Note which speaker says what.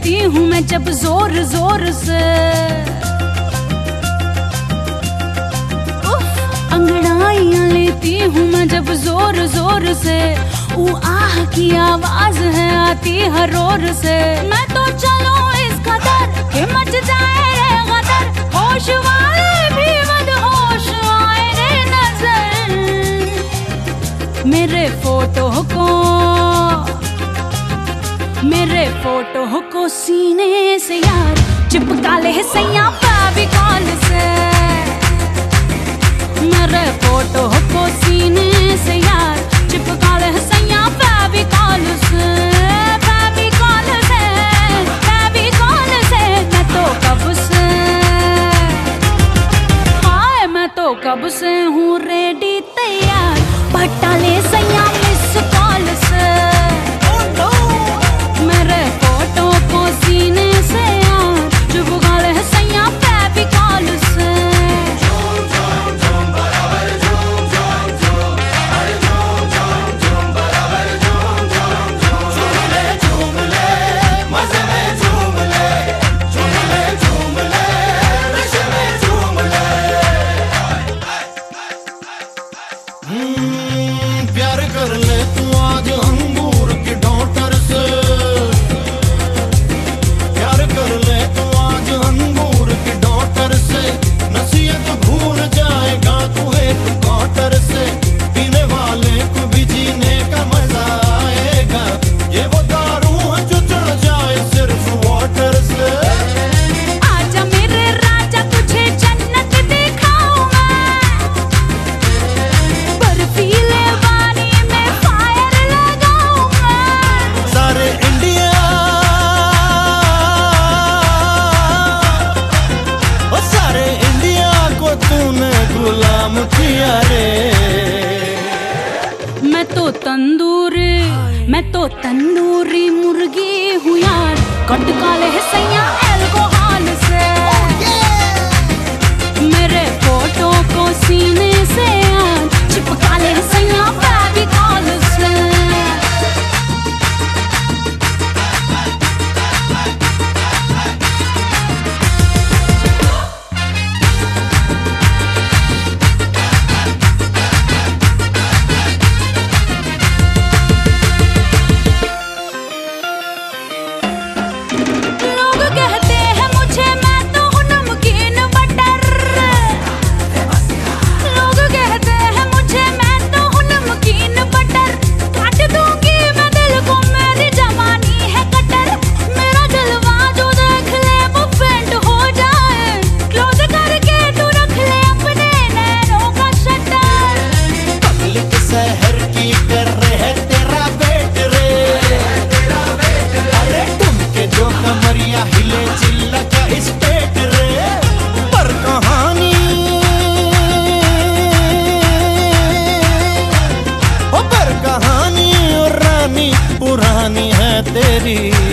Speaker 1: कहती हूँ मैं जब ज़ोर ज़ोर से। अंगड़ाइया लेती हूँ मैं जब ज़ोर ज़ोर से। वो आह की आवाज़ है, आती हर रोर से। मैं तो चलो इस कदर के मच जाए रे गदर। होश वाले भी मदहोश आए रे नज़र। मेरे फ़ोटो को फ़ोटो को सीने से यार। चिपका ले सैया पावी से? तो तंदूरी मुर्गी हूँ यार काले है सैया
Speaker 2: तेरी